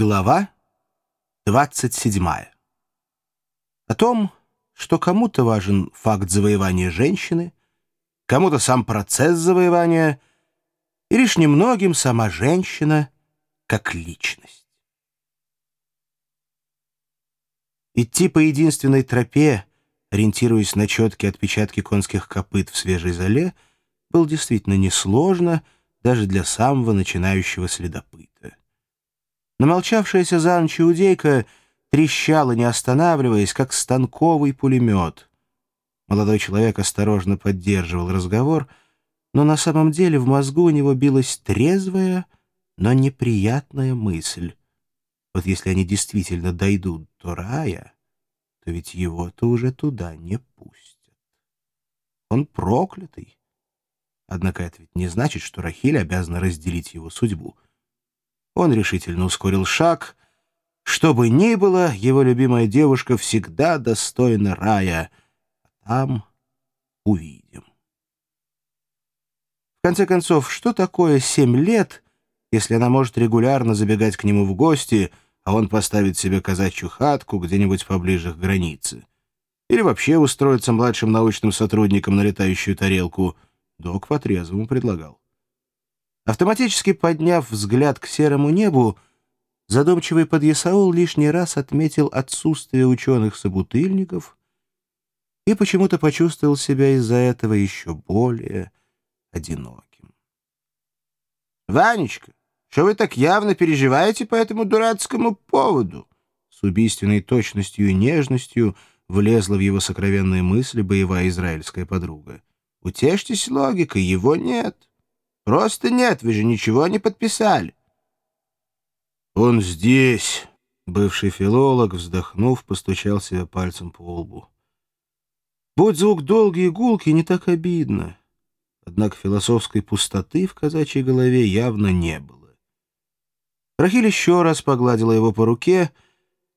Глава 27. О том, что кому-то важен факт завоевания женщины, кому-то сам процесс завоевания, и лишь немногим сама женщина как личность. Идти по единственной тропе, ориентируясь на четкие отпечатки конских копыт в свежей зале, было действительно несложно даже для самого начинающего следопыта. Намолчавшаяся за ночь иудейка трещала, не останавливаясь, как станковый пулемет. Молодой человек осторожно поддерживал разговор, но на самом деле в мозгу у него билась трезвая, но неприятная мысль. Вот если они действительно дойдут до рая, то ведь его-то уже туда не пустят. Он проклятый. Однако это ведь не значит, что Рахиль обязана разделить его судьбу — он решительно ускорил шаг. Что бы ни было, его любимая девушка всегда достойна рая. Там увидим. В конце концов, что такое семь лет, если она может регулярно забегать к нему в гости, а он поставит себе казачью хатку где-нибудь поближе к границе? Или вообще устроиться младшим научным сотрудником на летающую тарелку? Док по-трезвому предлагал. Автоматически подняв взгляд к серому небу, задумчивый подъясаул лишний раз отметил отсутствие ученых-собутыльников и почему-то почувствовал себя из-за этого еще более одиноким. «Ванечка, что вы так явно переживаете по этому дурацкому поводу?» С убийственной точностью и нежностью влезла в его сокровенные мысли боевая израильская подруга. «Утешьтесь логикой, его нет». Просто нет, вы же ничего не подписали. Он здесь. Бывший филолог, вздохнув, постучал себя пальцем по лбу. Будь звук долгий и гулкий, не так обидно. Однако философской пустоты в казачьей голове явно не было. Рахиль еще раз погладила его по руке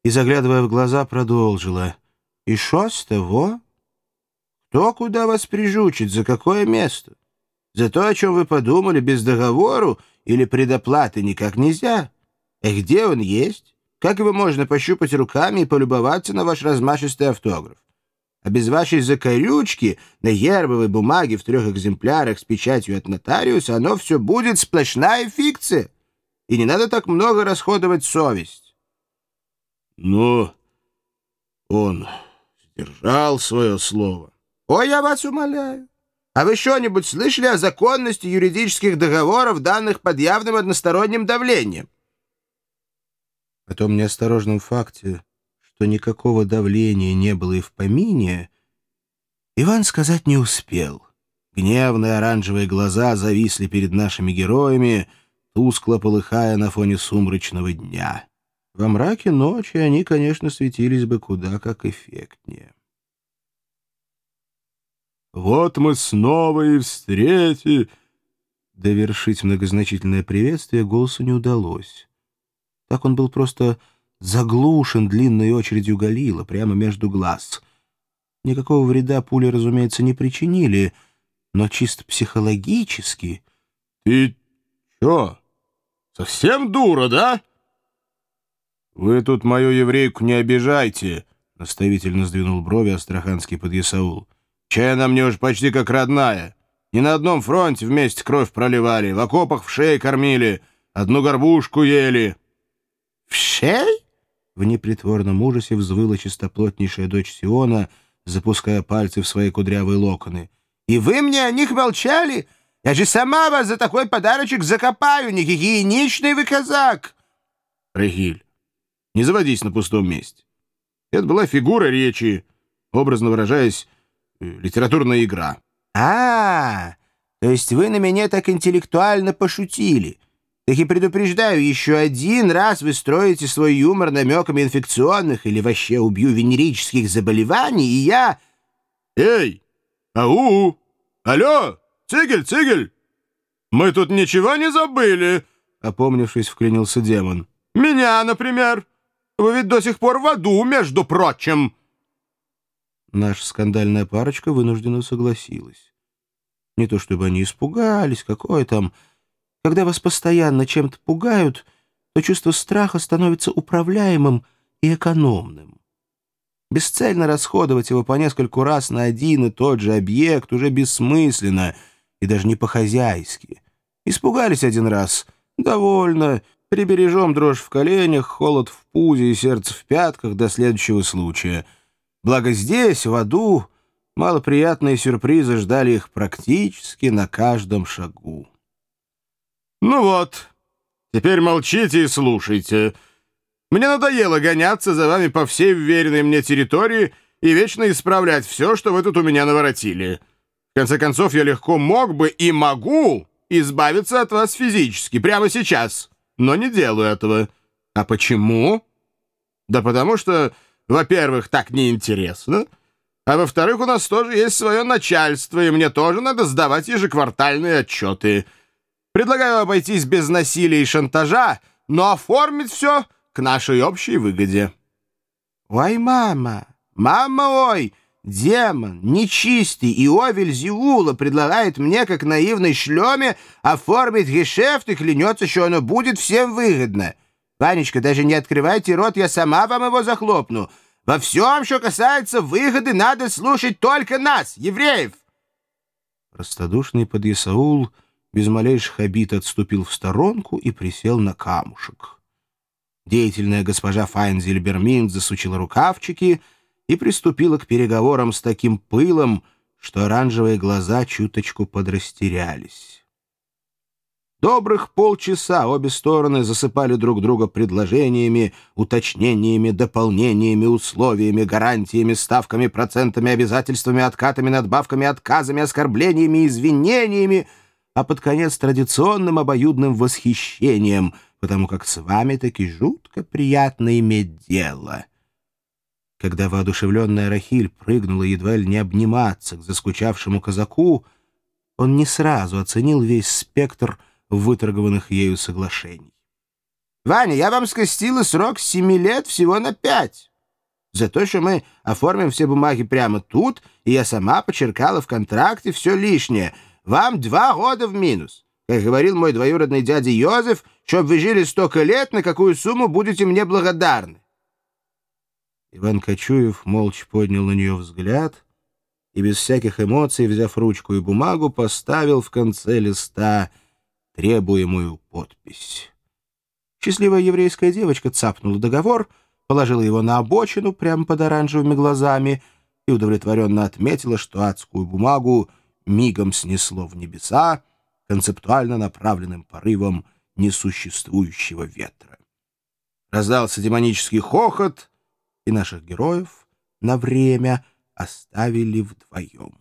и, заглядывая в глаза, продолжила. «И шо с того? Кто куда вас прижучит, за какое место? За то, о чем вы подумали, без договору или предоплаты никак нельзя. А где он есть? Как его можно пощупать руками и полюбоваться на ваш размашистый автограф? А без вашей закорючки на гербовой бумаге в трех экземплярах с печатью от нотариуса оно все будет сплошная фикция. И не надо так много расходовать совесть. Но он сдержал свое слово. Ой, я вас умоляю. А вы что-нибудь слышали о законности юридических договоров, данных под явным односторонним давлением? О том неосторожном факте, что никакого давления не было и в помине, Иван сказать не успел. Гневные оранжевые глаза зависли перед нашими героями, тускло полыхая на фоне сумрачного дня. Во мраке ночи они, конечно, светились бы куда как эффектнее. Вот мы снова и встрети...» Довершить многозначительное приветствие голосу не удалось. Так он был просто заглушен длинной очередью Галила прямо между глаз. Никакого вреда пули, разумеется, не причинили, но чисто психологически... «Ты чё, совсем дура, да?» «Вы тут мою еврейку не обижайте», — наставительно сдвинул брови астраханский подъясаул. Чай она мне уж почти как родная. Ни на одном фронте вместе кровь проливали, в окопах в шее кормили, одну горбушку ели». «В шей?» В непритворном ужасе взвыла чистоплотнейшая дочь Сиона, запуская пальцы в свои кудрявые локоны. «И вы мне о них молчали? Я же сама вас за такой подарочек закопаю, не гигиеничный вы казак!» «Рахиль, не заводись на пустом месте. Это была фигура речи, образно выражаясь, литературная игра». «А, то есть вы на меня так интеллектуально пошутили. Так и предупреждаю, еще один раз вы строите свой юмор намеками инфекционных или вообще убью венерических заболеваний, и я...» «Эй! Ау! Алло! Цигель, Цигель! Мы тут ничего не забыли!» Опомнившись, вклинился демон. «Меня, например! Вы ведь до сих пор в аду, между прочим!» Наша скандальная парочка вынуждена согласилась. Не то чтобы они испугались, какое там... Когда вас постоянно чем-то пугают, то чувство страха становится управляемым и экономным. Бесцельно расходовать его по нескольку раз на один и тот же объект уже бессмысленно и даже не по-хозяйски. Испугались один раз. Довольно. Прибережем дрожь в коленях, холод в пузе и сердце в пятках до следующего случая. Благо здесь, в аду, малоприятные сюрпризы ждали их практически на каждом шагу. «Ну вот, теперь молчите и слушайте. Мне надоело гоняться за вами по всей вверенной мне территории и вечно исправлять все, что вы тут у меня наворотили. В конце концов, я легко мог бы и могу избавиться от вас физически, прямо сейчас, но не делаю этого. А почему? Да потому что, во-первых, так неинтересно, а во-вторых, у нас тоже есть свое начальство, и мне тоже надо сдавать ежеквартальные отчеты». Предлагаю обойтись без насилия и шантажа, но оформить все к нашей общей выгоде». «Ой, мама! Мама, ой! Демон, нечистый Иовель Зиула предлагает мне, как наивной шлеме, оформить гешефт и клянется, что оно будет всем выгодно. Ванечка, даже не открывайте рот, я сама вам его захлопну. Во всем, что касается выгоды, надо слушать только нас, евреев!» Простодушный подъясаул без малейших обид отступил в сторонку и присел на камушек. Деятельная госпожа Файнзельберминт засучила рукавчики и приступила к переговорам с таким пылом, что оранжевые глаза чуточку подрастерялись. Добрых полчаса обе стороны засыпали друг друга предложениями, уточнениями, дополнениями, условиями, гарантиями, ставками, процентами, обязательствами, откатами, надбавками, отказами, оскорблениями, извинениями — а под конец традиционным обоюдным восхищением, потому как с вами таки жутко приятно иметь дело. Когда воодушевленная Рахиль прыгнула едва ли не обниматься к заскучавшему казаку, он не сразу оценил весь спектр выторгованных ею соглашений. «Ваня, я вам скостила срок с семи лет всего на пять. За то, что мы оформим все бумаги прямо тут, и я сама почеркала в контракте все лишнее — вам два года в минус. Как говорил мой двоюродный дядя Йозеф, чтоб вы жили столько лет, на какую сумму будете мне благодарны. Иван Кочуев молча поднял на нее взгляд и без всяких эмоций, взяв ручку и бумагу, поставил в конце листа требуемую подпись. Счастливая еврейская девочка цапнула договор, положила его на обочину прямо под оранжевыми глазами и удовлетворенно отметила, что адскую бумагу — мигом снесло в небеса концептуально направленным порывом несуществующего ветра. Раздался демонический хохот, и наших героев на время оставили вдвоем.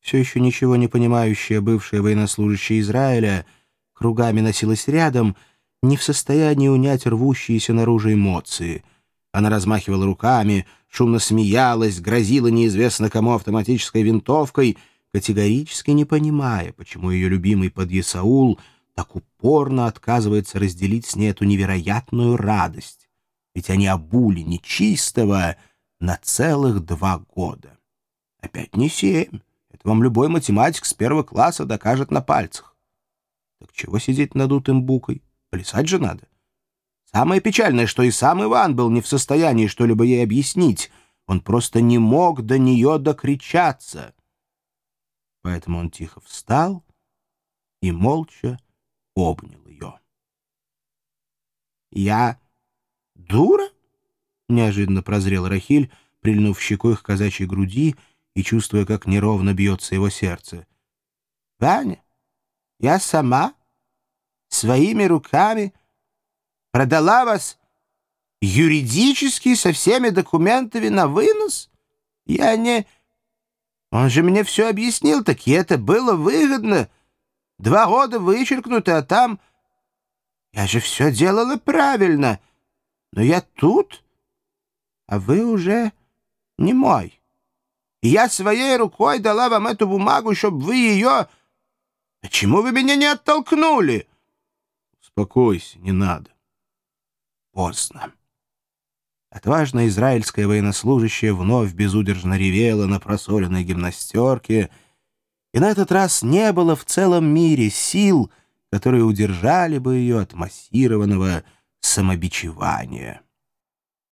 Все еще ничего не понимающая бывшая военнослужащая Израиля кругами носилась рядом, не в состоянии унять рвущиеся наружу эмоции. Она размахивала руками, шумно смеялась, грозила неизвестно кому автоматической винтовкой — категорически не понимая, почему ее любимый подъясаул так упорно отказывается разделить с ней эту невероятную радость. Ведь они обули нечистого на целых два года. Опять не семь. Это вам любой математик с первого класса докажет на пальцах. Так чего сидеть надутым букой? Плясать же надо. Самое печальное, что и сам Иван был не в состоянии что-либо ей объяснить. Он просто не мог до нее докричаться поэтому он тихо встал и молча обнял ее. «Я дура?» — неожиданно прозрел Рахиль, прильнув щекой к казачьей груди и чувствуя, как неровно бьется его сердце. «Ваня, я сама своими руками продала вас юридически со всеми документами на вынос? Я не...» Он же мне все объяснил, так и это было выгодно. Два года вычеркнуты, а там... Я же все делала правильно. Но я тут, а вы уже не мой. Я своей рукой дала вам эту бумагу, чтобы вы ее... Почему вы меня не оттолкнули? Успокойся, не надо. Поздно. Отважная израильская военнослужащая вновь безудержно ревела на просоленной гимнастерке, и на этот раз не было в целом мире сил, которые удержали бы ее от массированного самобичевания.